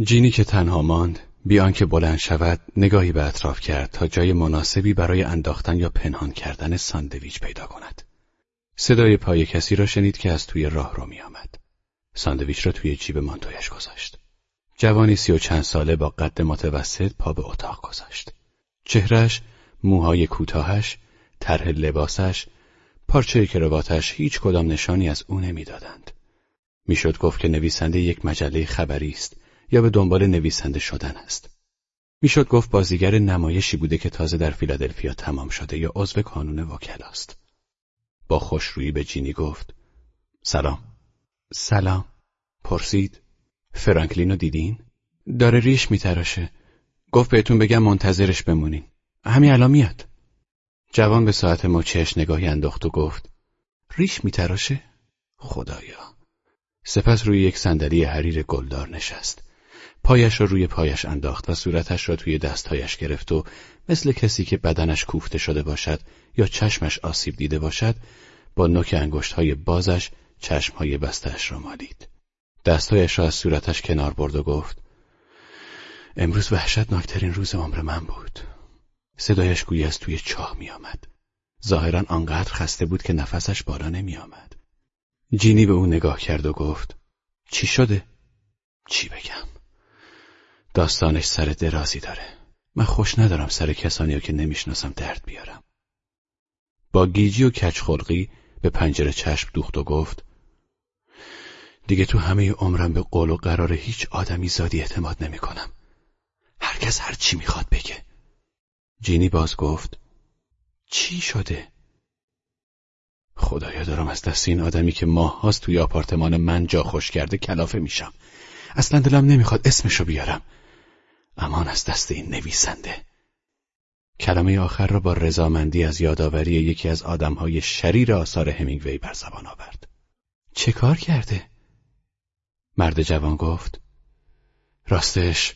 جینی که تنها ماند بیان که بلند شود نگاهی به اطراف کرد تا جای مناسبی برای انداختن یا پنهان کردن ساندویچ پیدا کند. صدای پای کسی را شنید که از توی راه رو می آمد. ساندویچ را توی جیب مانتویش گذاشت. جوانی سی و چند ساله با قد متوسط پا به اتاق گذاشت. چهرش، موهای کوتاهش، طرح لباسش، پارچه کرواتش هیچ کدام نشانی از او نمی‌دادند. می‌شد گفت که نویسنده یک مجله خبری است یا به دنبال نویسنده شدن است. می‌شد گفت بازیگر نمایشی بوده که تازه در فیلادلفیا تمام شده یا عضو کانون وکلاست. با خوشرویی به جینی گفت سلام سلام پرسید فرانکلینو دیدین؟ داره ریش میتراشه گفت بهتون بگم منتظرش بمونین همین الان میاد جوان به ساعت مچش نگاهی انداخت و گفت ریش میتراشه؟ خدایا سپس روی یک صندلی حریر گلدار نشست پایش را روی پایش انداخت و صورتش را توی دستهایش گرفت و مثل کسی که بدنش کوفته شده باشد یا چشمش آسیب دیده باشد با نوک انگشتهای بازش چشمهای بستش را مالید. دستهایش را از صورتش کنار برد و گفت امروز وحشتناکترین روز عمر من بود. صدایش گویی از توی چاه می آمد. ظاهرا آنقدر خسته بود که نفسش بالا نمی آمد. جینی به او نگاه کرد و گفت چی شده؟ چی بگم؟ داستانش سر درازی داره. من خوش ندارم سر کسانی رو که نمی‌شناسم درد بیارم. با گیجی و کچخلقی به پنجره چشم دوخت و گفت دیگه تو همه عمرم به قول و قرار هیچ آدمی زادی اعتماد نمی کنم. هرکس هر چی می‌خواد بگه. جینی باز گفت چی شده؟ خدایا دارم از دست این آدمی که ماه هاست توی آپارتمان من جا خوش کرده کلافه میشم. اصلا دلم نمی‌خواد اسمشو بیارم. امان از دست این نویسنده. کلمه آخر را با رضامندی از یادآوری یکی از آدمهای شریر آثار همینگوی بر زبان آورد. چه کار کرده؟ مرد جوان گفت راستش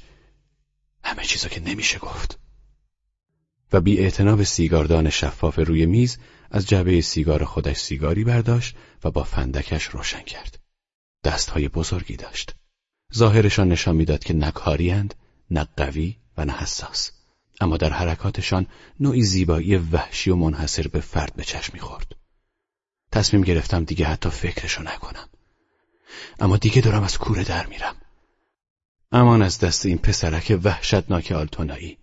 همه چیزا که نمیشه گفت و بی به سیگاردان شفاف روی میز از جبه سیگار خودش سیگاری برداشت و با فندکش روشن کرد. دستهای بزرگی داشت. ظاهرشان نشان می‌داد که نه کاریند، نه قوی و نه حساس. اما در حرکاتشان نوعی زیبایی وحشی و منحصر به فرد به چشم می‌خورد. تصمیم گرفتم دیگه حتی فکرشو نکنم. اما دیگه دارم از کوره در میرم. امان از دست این پسرک وحشتناک آلتونایی.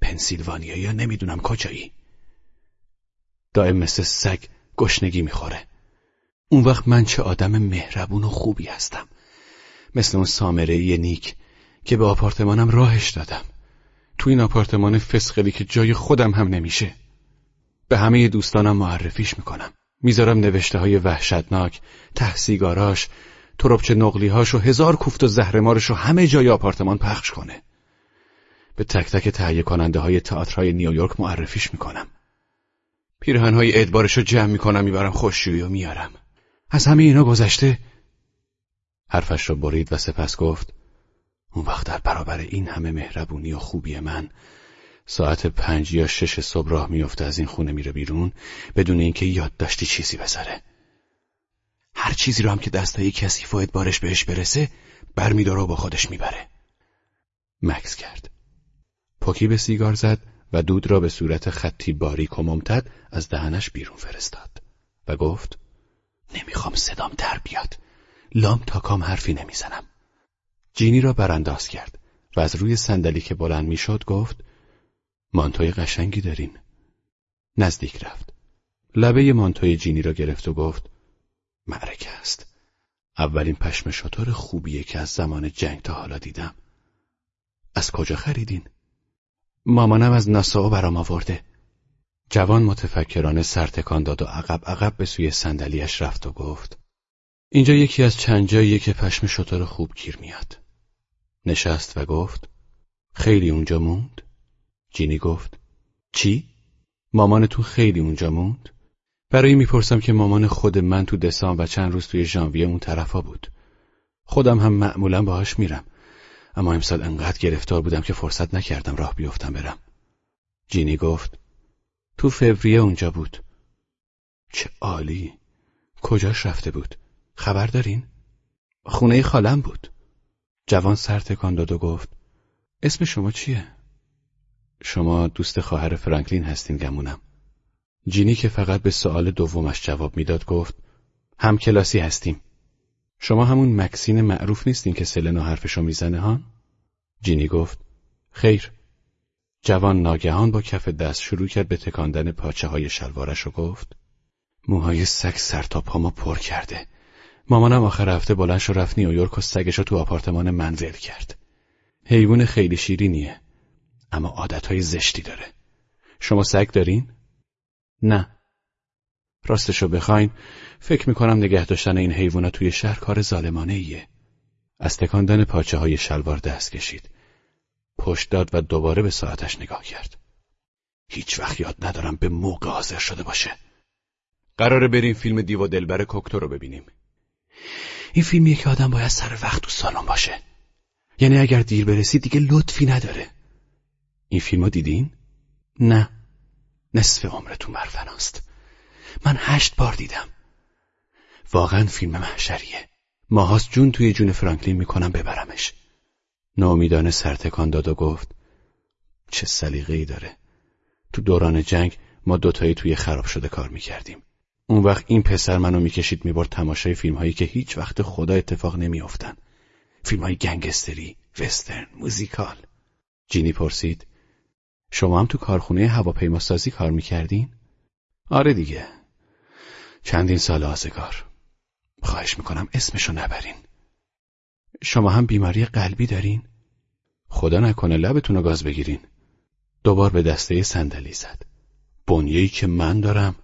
پنسیلوانیا یا نمی‌دونم کجایی. دائم مثل سگ گشنگی می‌خوره. اون وقت من چه آدم مهربون و خوبی هستم. مثل اون سامره نیک که به آپارتمانم راهش دادم. تو این آپارتمان فسخلی که جای خودم هم نمیشه. به همه دوستانم معرفیش می‌کنم. می‌ذارم نوشته های وحشتناک ته سیگاراش تربچه نقلیهاش و هزار کوفت و زهرمارش رو همه جای آپارتمان پخش کنه. به تک تک تهیه کننده های تئاترهای نیویورک معرفیش می‌کنم. پیرهنهای ادبارش رو جمع می‌کنم می‌برم خوششویی و میارم. از همه اینا گذشته؟ حرفش را برید و سپس گفت اون وقت در برابر این همه مهربونی و خوبی من ساعت پنج یا شش صبح راه میفته از این خونه میره بیرون بدون اینکه یاد داشتی چیزی بذاره. هر چیزی رو هم که دستای کسی فاید بارش بهش برسه برمیداره و با خودش می‌بره. مکس کرد. پوکی به سیگار زد و دود را به صورت خطی باریک و ممتد از دهنش بیرون فرستاد و گفت نمی‌خوام صدام در بیاد. لام تا کام حرفی نمی‌زنم. جینی را برانداز کرد و از روی صندلی که بلند می‌شد گفت مانتوی قشنگی دارین. نزدیک رفت. لبه مانتوی جینی را گرفت و گفت معرکه است. اولین پشم شطور خوبیه که از زمان جنگ تا حالا دیدم. از کجا خریدین؟ مامانم از ناساو برام آورده. جوان متفکرانه سرتکان داد و عقب عقب به سوی صندلیاش رفت و گفت اینجا یکی از چند جاییه که پشم شطور خوب گیر میاد. نشست و گفت خیلی اونجا موند؟ جینی گفت چی؟ مامان تو خیلی اونجا موند؟ برای می‌پرسم که مامان خود من تو دسامبر و چند روز توی ژانویه اون طرفا بود خودم هم معمولا باهاش میرم اما امسال انقدر گرفتار بودم که فرصت نکردم راه بیفتم برم جینی گفت تو فوریه اونجا بود چه عالی کجاش رفته بود خبر دارین؟ خونه خالم بود جوان سر تکان داد و گفت اسم شما چیه؟ شما دوست خواهر فرانکلین هستین گمونم. جینی که فقط به سوال دومش جواب می‌داد گفت هم کلاسی هستیم. شما همون مکسین معروف نیستین که سلنا حرفشو می‌زنه هان؟ جینی گفت خیر. جوان ناگهان با کف دست شروع کرد به تکاندن پاچه های شلوارش و گفت موهای سگ سر تا پامو پر کرده. مامانم آخر هفته بلند شو رفت نیویورک و سگشو تو آپارتمان منزل کرد. حیوان خیلی شیرینیه. اما عادتهای زشتی داره. شما سگ دارین؟ نه. راستشو بخواین فکر می‌کنم نگه داشتن این حیوانا توی شهر کار ظالمانه ایه. از تکاندن پاچه های شلوار دست کشید. پشت داد و دوباره به ساعتش نگاه کرد. هیچ وقت یاد ندارم به موقع حاضر شده باشه. قراره بریم فیلم دیو دلبر کوکتو رو ببینیم. این فیلمیه که آدم باید سر وقت تو سالن باشه. یعنی اگر دیر برسی دیگه لطفی نداره. این فیلمو دیدین؟ نه. نصف عمرتون برفناست. من هشت بار دیدم. واقعا فیلم محشریه. ماهاست جون توی جون فرانکلین می‌کنم ببرمش. نامیدانه سرتکان داد و گفت چه سلیقه داره. تو دوران جنگ ما دوتایی توی خراب شده کار می‌کردیم. اون وقت این پسر منو می‌کشید می‌برد تماشای فیلم هایی که هیچ وقت خدا اتفاق نمیافتن. فیلم های گنگستری، وسترن، موزیکال. جینی پرسید شما هم تو کارخونه هواپیماسازی کار می‌کردین؟ آره دیگه. چندین سال آزگار. خواهش می‌کنم اسمشو نبرین. شما هم بیماری قلبی دارین؟ خدا نکنه لبتون رو گاز بگیرین. دوبار به دسته صندلی زد. بنیه‌ای که من دارم